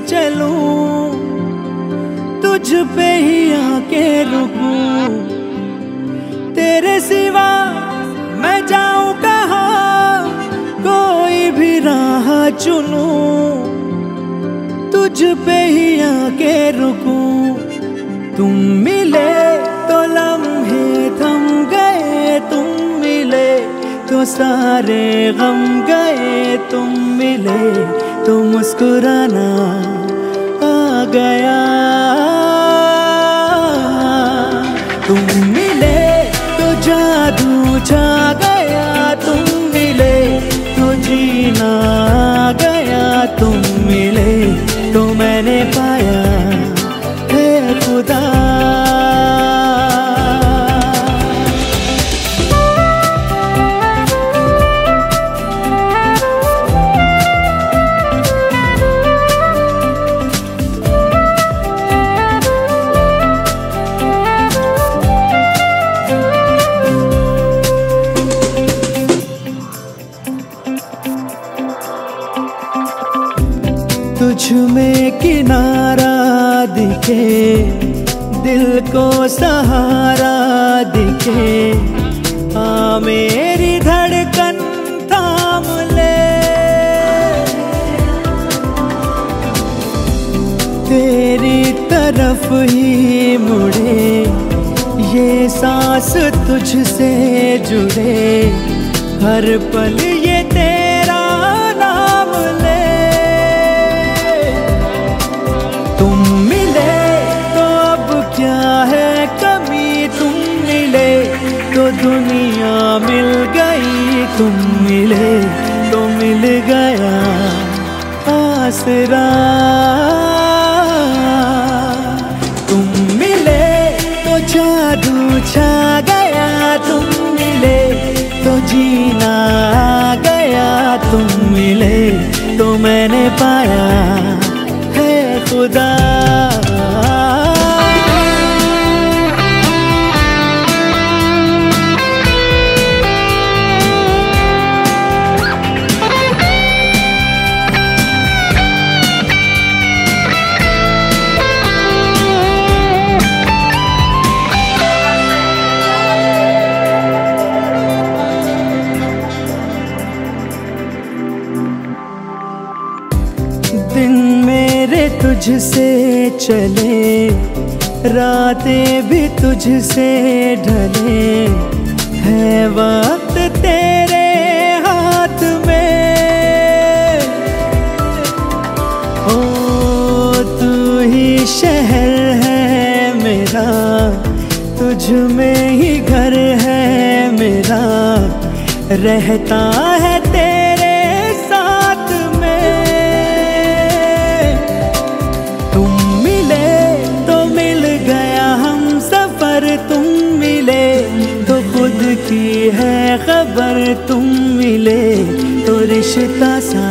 चलूँ, तुझ पे ही आके रुकूं। तेरे सिवा मैं जाऊँ कहा? कोई भी राह चुनूं, तुझ पे ही आके रुकूं। तुम मिले तो लम्हे थम गए, तुम मिले तो सारे गम गए। तुम मिले तो मुस्कुराना आ गया। तुम मिले तो जादू छा गया। तुम मिले तो जीना गया। तुम मिले तो मैंने पाया है खुदा। किनारा दिखे, दिल को सहारा दिखे। आ मेरी धड़कन थाम ले। तेरी तरफ़ ही मुड़े, ये सांस तुझसे जुड़े। हर पल ये तेरा मिले तो मिल गया आसरा। तुम मिले तो जादू छा गया, तुम मिले तो जीना आ गया। तुम मिले तो मैंने पाया है खुदा। दिन मेरे तुझसे चले, रातें भी तुझसे ढले। है वक्त तेरे हाथ में। ओ, तू ही शहर है मेरा, तुझ में ही घर है मेरा। रहता है की है खबर तुम मिले तो रिश्ता सा